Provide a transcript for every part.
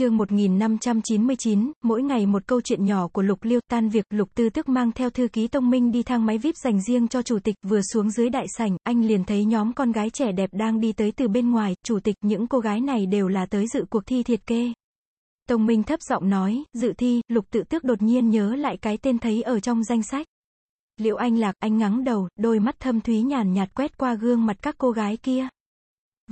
chương 1599, mỗi ngày một câu chuyện nhỏ của Lục Liêu, tan việc, Lục Tư Tức mang theo thư ký Tông Minh đi thang máy VIP dành riêng cho chủ tịch, vừa xuống dưới đại sảnh, anh liền thấy nhóm con gái trẻ đẹp đang đi tới từ bên ngoài, chủ tịch, những cô gái này đều là tới dự cuộc thi thiệt kê. Tông Minh thấp giọng nói, dự thi, Lục Tự Tước đột nhiên nhớ lại cái tên thấy ở trong danh sách. Liệu anh lạc, anh ngắng đầu, đôi mắt thâm thúy nhàn nhạt quét qua gương mặt các cô gái kia.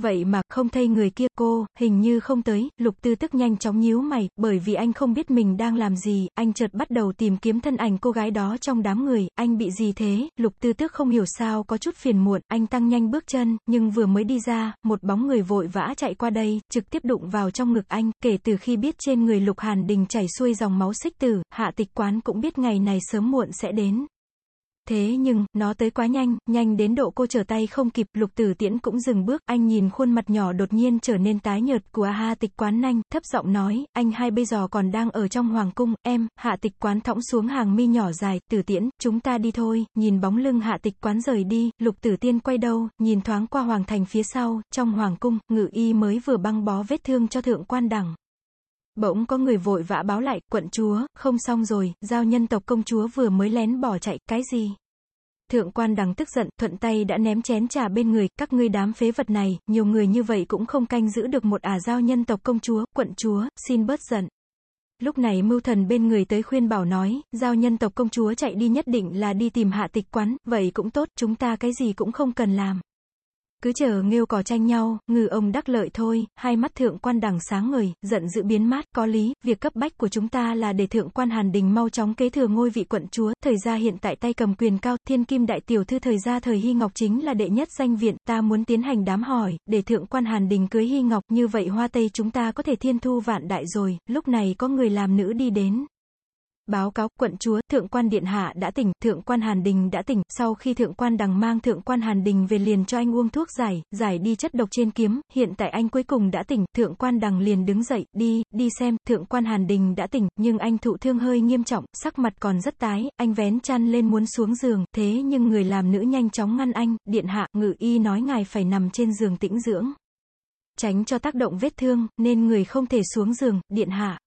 Vậy mà, không thấy người kia, cô, hình như không tới, lục tư tức nhanh chóng nhíu mày, bởi vì anh không biết mình đang làm gì, anh chợt bắt đầu tìm kiếm thân ảnh cô gái đó trong đám người, anh bị gì thế, lục tư tức không hiểu sao có chút phiền muộn, anh tăng nhanh bước chân, nhưng vừa mới đi ra, một bóng người vội vã chạy qua đây, trực tiếp đụng vào trong ngực anh, kể từ khi biết trên người lục hàn đình chảy xuôi dòng máu xích tử, hạ tịch quán cũng biết ngày này sớm muộn sẽ đến. Thế nhưng, nó tới quá nhanh, nhanh đến độ cô trở tay không kịp, lục tử tiễn cũng dừng bước, anh nhìn khuôn mặt nhỏ đột nhiên trở nên tái nhợt của ha tịch quán nanh, thấp giọng nói, anh hai bây giờ còn đang ở trong hoàng cung, em, hạ tịch quán thõng xuống hàng mi nhỏ dài, tử tiễn, chúng ta đi thôi, nhìn bóng lưng hạ tịch quán rời đi, lục tử tiên quay đầu, nhìn thoáng qua hoàng thành phía sau, trong hoàng cung, ngự y mới vừa băng bó vết thương cho thượng quan đẳng. Bỗng có người vội vã báo lại, quận chúa, không xong rồi, giao nhân tộc công chúa vừa mới lén bỏ chạy, cái gì? Thượng quan đằng tức giận, thuận tay đã ném chén trà bên người, các ngươi đám phế vật này, nhiều người như vậy cũng không canh giữ được một ả giao nhân tộc công chúa, quận chúa, xin bớt giận. Lúc này mưu thần bên người tới khuyên bảo nói, giao nhân tộc công chúa chạy đi nhất định là đi tìm hạ tịch quán, vậy cũng tốt, chúng ta cái gì cũng không cần làm. Cứ chờ nghêu cỏ tranh nhau, ngư ông đắc lợi thôi, hai mắt thượng quan đằng sáng ngời, giận dữ biến mát, có lý, việc cấp bách của chúng ta là để thượng quan hàn đình mau chóng kế thừa ngôi vị quận chúa, thời gia hiện tại tay cầm quyền cao, thiên kim đại tiểu thư thời gia thời hy ngọc chính là đệ nhất danh viện, ta muốn tiến hành đám hỏi, để thượng quan hàn đình cưới hy ngọc, như vậy hoa tây chúng ta có thể thiên thu vạn đại rồi, lúc này có người làm nữ đi đến. Báo cáo, quận chúa, thượng quan điện hạ đã tỉnh, thượng quan Hàn Đình đã tỉnh, sau khi thượng quan đằng mang thượng quan Hàn Đình về liền cho anh uống thuốc giải, giải đi chất độc trên kiếm, hiện tại anh cuối cùng đã tỉnh, thượng quan đằng liền đứng dậy, đi, đi xem, thượng quan Hàn Đình đã tỉnh, nhưng anh thụ thương hơi nghiêm trọng, sắc mặt còn rất tái, anh vén chăn lên muốn xuống giường, thế nhưng người làm nữ nhanh chóng ngăn anh, điện hạ, ngự y nói ngài phải nằm trên giường tĩnh dưỡng. Tránh cho tác động vết thương, nên người không thể xuống giường, điện hạ.